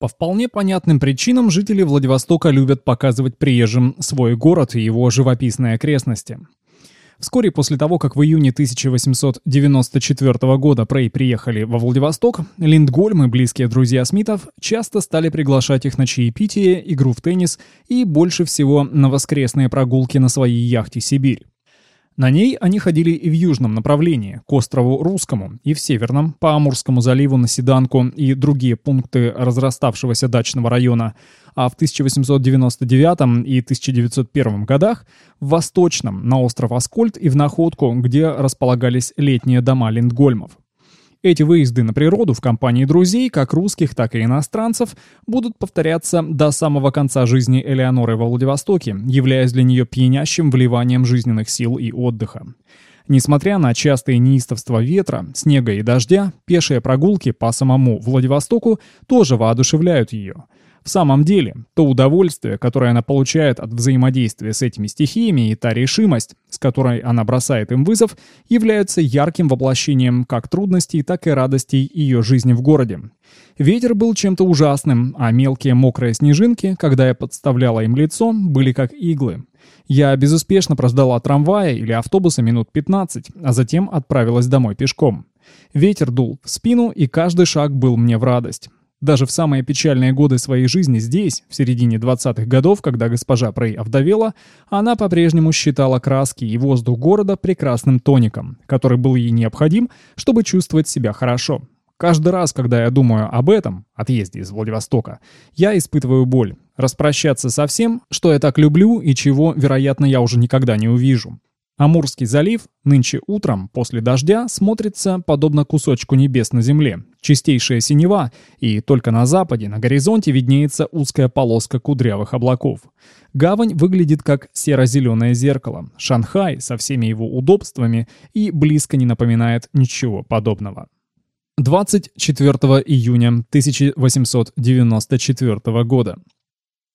По вполне понятным причинам жители Владивостока любят показывать приезжим свой город и его живописные окрестности. Вскоре после того, как в июне 1894 года Прей приехали во Владивосток, Линдгольм и близкие друзья Смитов часто стали приглашать их на чаепитие, игру в теннис и больше всего на воскресные прогулки на своей яхте «Сибирь». На ней они ходили и в южном направлении, к острову Русскому, и в северном, по Амурскому заливу на Седанку и другие пункты разраставшегося дачного района, а в 1899 и 1901 годах в восточном, на остров Аскольд и в Находку, где располагались летние дома Линдгольмов. Эти выезды на природу в компании друзей, как русских, так и иностранцев, будут повторяться до самого конца жизни Элеоноры во Владивостоке, являясь для нее пьянящим вливанием жизненных сил и отдыха. Несмотря на частые неистовства ветра, снега и дождя, пешие прогулки по самому Владивостоку тоже воодушевляют ее – в самом деле, то удовольствие, которое она получает от взаимодействия с этими стихиями и та решимость, с которой она бросает им вызов, являются ярким воплощением как трудностей, так и радостей ее жизни в городе. Ветер был чем-то ужасным, а мелкие мокрые снежинки, когда я подставляла им лицо, были как иглы. Я безуспешно прождала трамвая или автобуса минут 15, а затем отправилась домой пешком. Ветер дул в спину, и каждый шаг был мне в радость. Даже в самые печальные годы своей жизни здесь, в середине 20-х годов, когда госпожа Прей овдовела, она по-прежнему считала краски и воздух города прекрасным тоником, который был ей необходим, чтобы чувствовать себя хорошо. Каждый раз, когда я думаю об этом, отъезде из Владивостока, я испытываю боль. Распрощаться со всем, что я так люблю и чего, вероятно, я уже никогда не увижу. Амурский залив нынче утром после дождя смотрится подобно кусочку небес на земле. Чистейшая синева, и только на западе, на горизонте, виднеется узкая полоска кудрявых облаков. Гавань выглядит как серо-зеленое зеркало. Шанхай со всеми его удобствами и близко не напоминает ничего подобного. 24 июня 1894 года.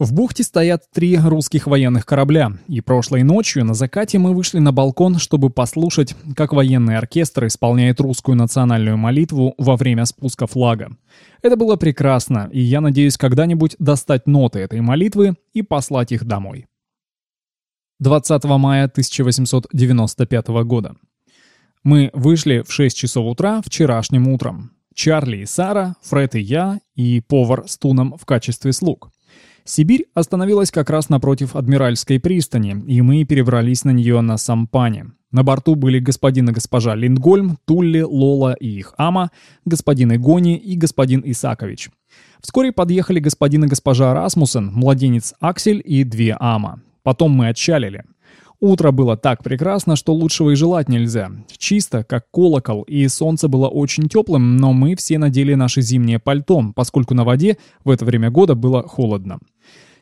В бухте стоят три русских военных корабля, и прошлой ночью на закате мы вышли на балкон, чтобы послушать, как военный оркестр исполняет русскую национальную молитву во время спуска флага. Это было прекрасно, и я надеюсь когда-нибудь достать ноты этой молитвы и послать их домой. 20 мая 1895 года. Мы вышли в 6 часов утра вчерашним утром. Чарли и Сара, Фред и я, и повар с Туном в качестве слуг. Сибирь остановилась как раз напротив Адмиральской пристани, и мы перебрались на нее на сампане. На борту были господин и госпожа Линдгольм, Тулли, Лола и их ама, господин Игони и господин Исакович. Вскоре подъехали господин и госпожа Расмусен, младенец Аксель и две ама. Потом мы отчалили. Утро было так прекрасно, что лучшего и желать нельзя. Чисто, как колокол, и солнце было очень теплым, но мы все надели наши зимние пальто, поскольку на воде в это время года было холодно.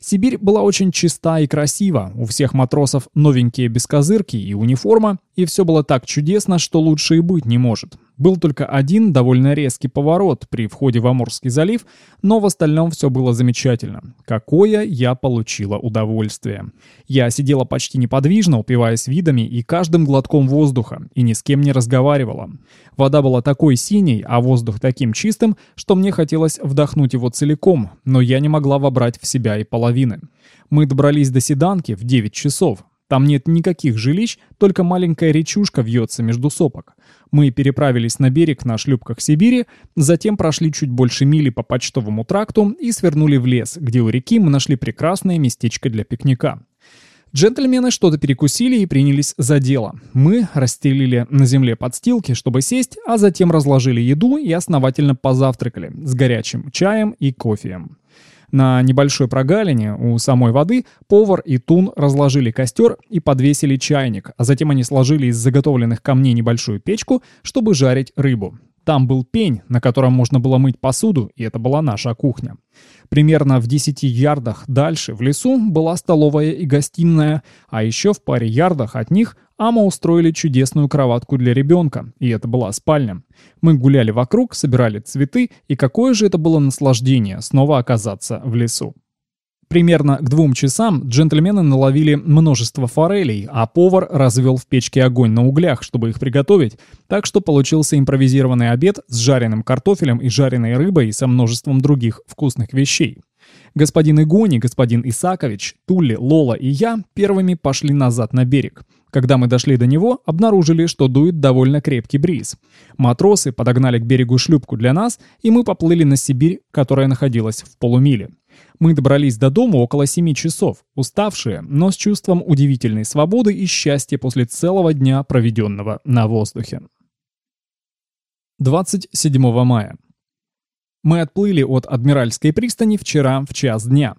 Сибирь была очень чиста и красива, у всех матросов новенькие бескозырки и униформа, и все было так чудесно, что лучше и быть не может. Был только один довольно резкий поворот при входе в Амурский залив, но в остальном все было замечательно. Какое я получила удовольствие. Я сидела почти неподвижно, упиваясь видами и каждым глотком воздуха, и ни с кем не разговаривала. Вода была такой синей, а воздух таким чистым, что мне хотелось вдохнуть его целиком, но я не могла вобрать в себя и половины. Мы добрались до Седанки в 9 часов. Там нет никаких жилищ, только маленькая речушка вьется между сопок. Мы переправились на берег на шлюпках Сибири, затем прошли чуть больше мили по почтовому тракту и свернули в лес, где у реки мы нашли прекрасное местечко для пикника. Джентльмены что-то перекусили и принялись за дело. Мы расстелили на земле подстилки, чтобы сесть, а затем разложили еду и основательно позавтракали с горячим чаем и кофеем. На небольшой прогалине у самой воды повар и Тун разложили костер и подвесили чайник, а затем они сложили из заготовленных камней небольшую печку, чтобы жарить рыбу. Там был пень, на котором можно было мыть посуду, и это была наша кухня. Примерно в 10 ярдах дальше, в лесу, была столовая и гостиная, а еще в паре ярдах от них Ама устроили чудесную кроватку для ребенка, и это была спальня. Мы гуляли вокруг, собирали цветы, и какое же это было наслаждение снова оказаться в лесу. Примерно к двум часам джентльмены наловили множество форелей, а повар развел в печке огонь на углях, чтобы их приготовить, так что получился импровизированный обед с жареным картофелем и жареной рыбой и со множеством других вкусных вещей. Господин Игони, господин Исакович, Тулли, Лола и я первыми пошли назад на берег. Когда мы дошли до него, обнаружили, что дует довольно крепкий бриз. Матросы подогнали к берегу шлюпку для нас, и мы поплыли на Сибирь, которая находилась в полумиле. Мы добрались до дома около 7 часов, уставшие, но с чувством удивительной свободы и счастья после целого дня, проведенного на воздухе. 27 мая. Мы отплыли от Адмиральской пристани вчера в час дня.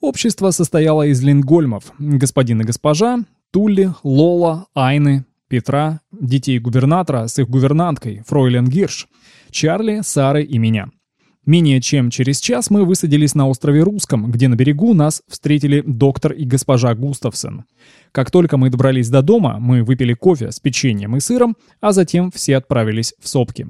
Общество состояло из лингольмов, господин и госпожа, Тулли, Лола, Айны, Петра, детей губернатора с их гувернанткой, фройлен Гирш, Чарли, Сары и меня. Менее чем через час мы высадились на острове Русском, где на берегу нас встретили доктор и госпожа Густавсон. Как только мы добрались до дома, мы выпили кофе с печеньем и сыром, а затем все отправились в сопки.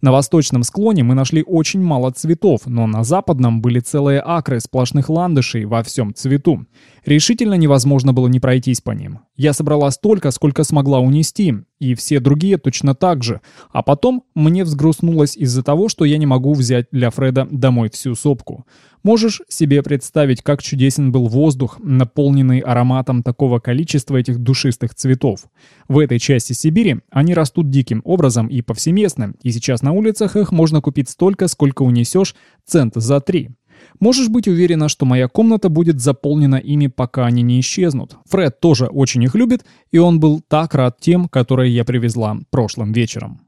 На восточном склоне мы нашли очень мало цветов, но на западном были целые акры сплошных ландышей во всем цвету. Решительно невозможно было не пройтись по ним. Я собрала столько, сколько смогла унести, и все другие точно так же. А потом мне взгрустнулось из-за того, что я не могу взять для Фреда домой всю сопку. Можешь себе представить, как чудесен был воздух, наполненный ароматом такого количества этих душистых цветов. В этой части Сибири они растут диким образом и повсеместно, и сейчас на улицах их можно купить столько, сколько унесешь, цент за три. Можешь быть уверена, что моя комната будет заполнена ими, пока они не исчезнут. Фред тоже очень их любит, и он был так рад тем, которые я привезла прошлым вечером.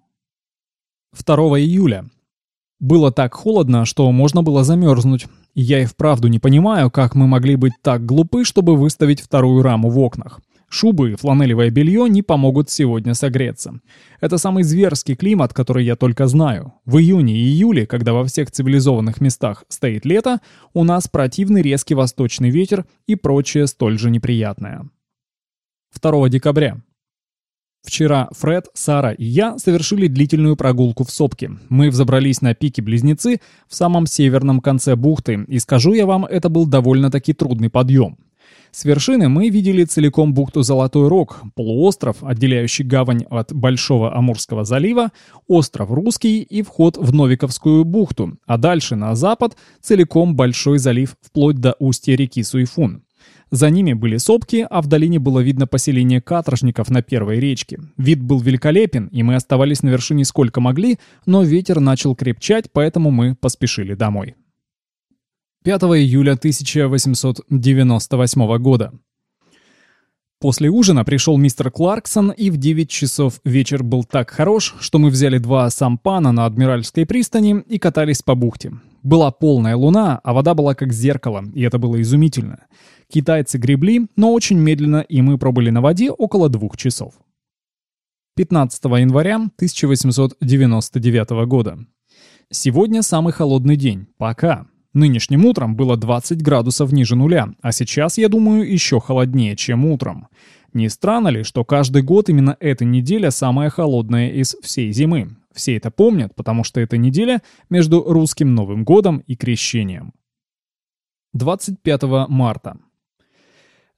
2 июля. Было так холодно, что можно было замерзнуть. Я и вправду не понимаю, как мы могли быть так глупы, чтобы выставить вторую раму в окнах. Шубы и фланелевое белье не помогут сегодня согреться. Это самый зверский климат, который я только знаю. В июне и июле, когда во всех цивилизованных местах стоит лето, у нас противный резкий восточный ветер и прочее столь же неприятное. 2 декабря. Вчера Фред, Сара и я совершили длительную прогулку в сопке. Мы взобрались на пике Близнецы в самом северном конце бухты, и скажу я вам, это был довольно-таки трудный подъем. С вершины мы видели целиком бухту Золотой Рог, полуостров, отделяющий гавань от Большого Амурского залива, остров Русский и вход в Новиковскую бухту, а дальше на запад целиком Большой залив вплоть до устья реки Суйфун. За ними были сопки, а в долине было видно поселение каторжников на первой речке. Вид был великолепен, и мы оставались на вершине сколько могли, но ветер начал крепчать, поэтому мы поспешили домой. 5 июля 1898 года. После ужина пришел мистер Кларксон, и в 9 часов вечер был так хорош, что мы взяли два сампана на Адмиральской пристани и катались по бухте. Была полная луна, а вода была как зеркало, и это было изумительно. Китайцы гребли, но очень медленно, и мы пробыли на воде около двух часов. 15 января 1899 года. Сегодня самый холодный день. Пока. Нынешним утром было 20 градусов ниже нуля, а сейчас, я думаю, еще холоднее, чем утром. Не странно ли, что каждый год именно эта неделя самая холодная из всей зимы? Все это помнят, потому что это неделя между русским Новым годом и Крещением. 25 марта.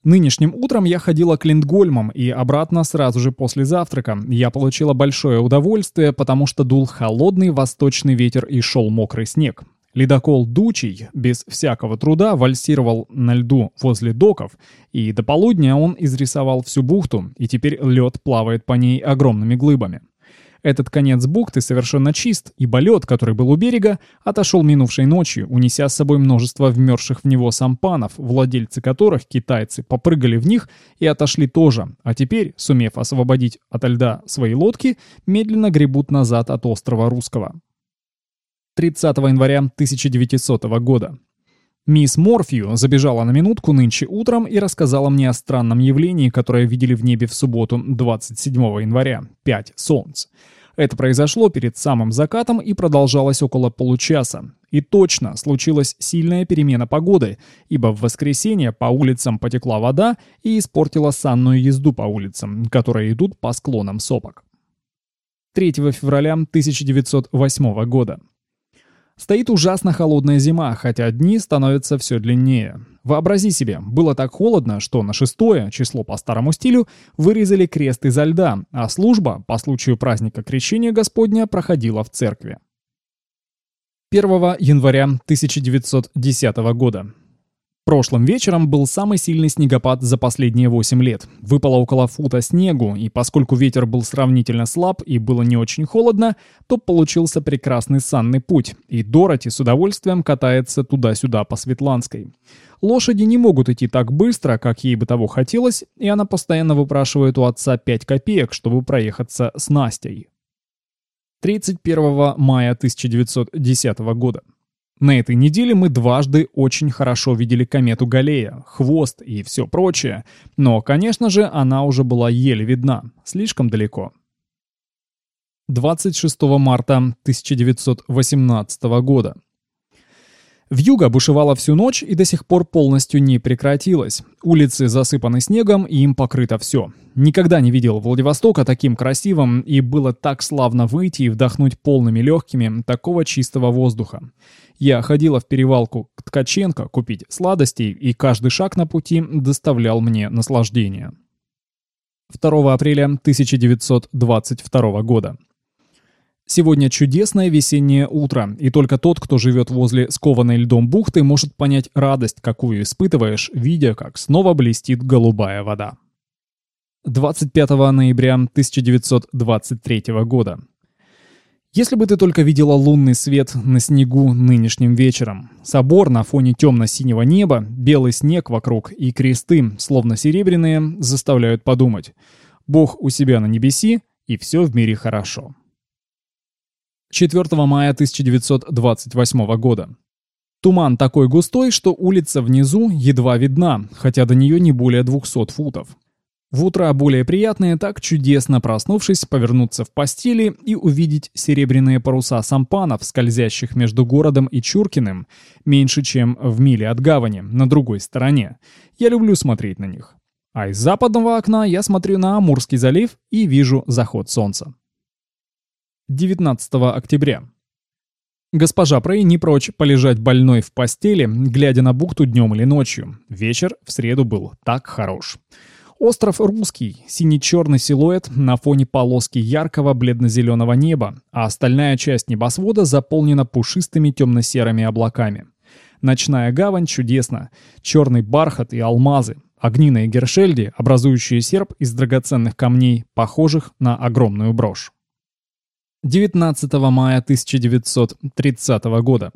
Нынешним утром я ходила к Линдгольмам и обратно сразу же после завтрака. Я получила большое удовольствие, потому что дул холодный восточный ветер и шел мокрый снег. Ледокол «Дучий» без всякого труда вальсировал на льду возле доков, и до полудня он изрисовал всю бухту, и теперь лед плавает по ней огромными глыбами. Этот конец бухты совершенно чист, ибо лед, который был у берега, отошел минувшей ночью, унеся с собой множество вмерзших в него сампанов, владельцы которых, китайцы, попрыгали в них и отошли тоже, а теперь, сумев освободить от льда свои лодки, медленно гребут назад от острова Русского. 30 января 1900 года. Мисс Морфью забежала на минутку нынче утром и рассказала мне о странном явлении, которое видели в небе в субботу 27 января. Пять солнц. Это произошло перед самым закатом и продолжалось около получаса. И точно случилась сильная перемена погоды, ибо в воскресенье по улицам потекла вода и испортила санную езду по улицам, которые идут по склонам сопок. 3 февраля 1908 года. Стоит ужасно холодная зима, хотя дни становятся все длиннее. Вообрази себе, было так холодно, что на шестое число по старому стилю вырезали крест изо льда, а служба по случаю праздника Крещения Господня проходила в церкви. 1 января 1910 года. Прошлым вечером был самый сильный снегопад за последние 8 лет. Выпало около фута снегу, и поскольку ветер был сравнительно слаб и было не очень холодно, то получился прекрасный санный путь, и Дороти с удовольствием катается туда-сюда по Светланской. Лошади не могут идти так быстро, как ей бы того хотелось, и она постоянно выпрашивает у отца 5 копеек, чтобы проехаться с Настей. 31 мая 1910 года. На этой неделе мы дважды очень хорошо видели комету Галлея, хвост и все прочее, но, конечно же, она уже была еле видна, слишком далеко. 26 марта 1918 года. Вьюга бушевала всю ночь и до сих пор полностью не прекратилась. Улицы засыпаны снегом, и им покрыто все. Никогда не видел Владивостока таким красивым, и было так славно выйти и вдохнуть полными легкими такого чистого воздуха. Я ходила в перевалку к Ткаченко купить сладостей, и каждый шаг на пути доставлял мне наслаждение. 2 апреля 1922 года. Сегодня чудесное весеннее утро, и только тот, кто живет возле скованной льдом бухты, может понять радость, какую испытываешь, видя, как снова блестит голубая вода. 25 ноября 1923 года. Если бы ты только видела лунный свет на снегу нынешним вечером. Собор на фоне темно-синего неба, белый снег вокруг и кресты, словно серебряные, заставляют подумать. Бог у себя на небеси, и все в мире хорошо. 4 мая 1928 года. Туман такой густой, что улица внизу едва видна, хотя до нее не более 200 футов. В утро более приятное так чудесно проснувшись, повернуться в постели и увидеть серебряные паруса сампанов, скользящих между городом и Чуркиным, меньше чем в миле от гавани, на другой стороне. Я люблю смотреть на них. А из западного окна я смотрю на Амурский залив и вижу заход солнца. 19 октября. Госпожа Прей не прочь полежать больной в постели, глядя на бухту днем или ночью. Вечер в среду был так хорош. Остров русский, синий-черный силуэт на фоне полоски яркого бледно-зеленого неба, а остальная часть небосвода заполнена пушистыми темно-серыми облаками. Ночная гавань чудесна, черный бархат и алмазы, огни на Гершельде, образующие серп из драгоценных камней, похожих на огромную брошь. 19 мая 1930 года.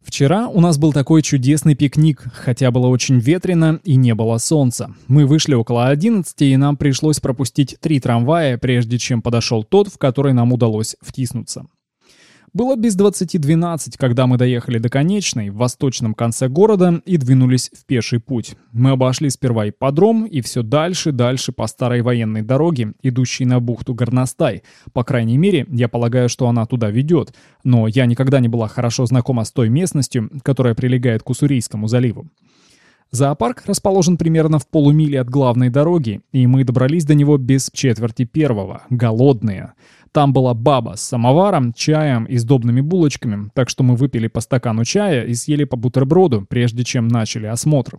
Вчера у нас был такой чудесный пикник, хотя было очень ветрено и не было солнца. Мы вышли около 11, и нам пришлось пропустить три трамвая, прежде чем подошел тот, в который нам удалось втиснуться. Было без 20.12, когда мы доехали до конечной, в восточном конце города, и двинулись в пеший путь. Мы обошли сперва ипподром, и все дальше, дальше по старой военной дороге, идущей на бухту Горностай. По крайней мере, я полагаю, что она туда ведет, но я никогда не была хорошо знакома с той местностью, которая прилегает к Уссурийскому заливу. Зоопарк расположен примерно в полумиле от главной дороги, и мы добрались до него без четверти первого, голодные. Там была баба с самоваром, чаем и сдобными булочками, так что мы выпили по стакану чая и съели по бутерброду, прежде чем начали осмотр.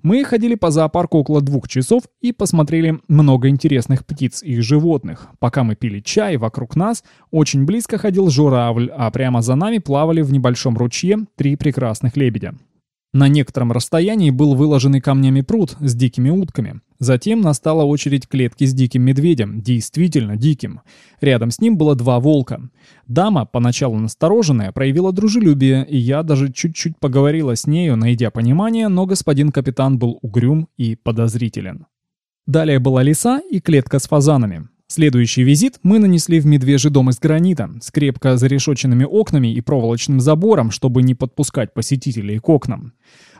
Мы ходили по зоопарку около двух часов и посмотрели много интересных птиц и животных. Пока мы пили чай, вокруг нас очень близко ходил журавль, а прямо за нами плавали в небольшом ручье три прекрасных лебедя. На некотором расстоянии был выложенный камнями пруд с дикими утками. Затем настала очередь клетки с диким медведем, действительно диким. Рядом с ним было два волка. Дама, поначалу настороженная, проявила дружелюбие, и я даже чуть-чуть поговорила с нею, найдя понимание, но господин капитан был угрюм и подозрителен. Далее была лиса и клетка с фазанами. Следующий визит мы нанесли в медвежий дом из гранита, с крепко зарешоченными окнами и проволочным забором, чтобы не подпускать посетителей к окнам.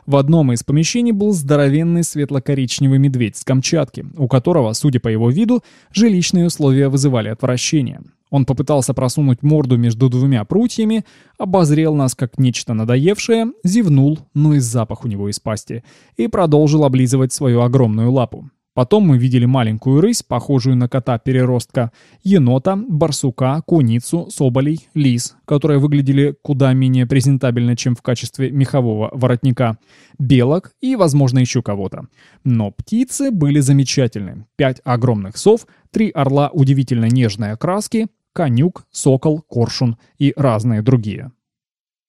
В одном из помещений был здоровенный светло-коричневый медведь с Камчатки, у которого, судя по его виду, жилищные условия вызывали отвращение. Он попытался просунуть морду между двумя прутьями, обозрел нас как нечто надоевшее, зевнул, ну и запах у него из пасти, и продолжил облизывать свою огромную лапу. Потом мы видели маленькую рысь, похожую на кота-переростка, енота, барсука, куницу, соболей, лис, которые выглядели куда менее презентабельно, чем в качестве мехового воротника, белок и, возможно, еще кого-то. Но птицы были замечательны. Пять огромных сов, три орла удивительно нежной окраски, конюк, сокол, коршун и разные другие.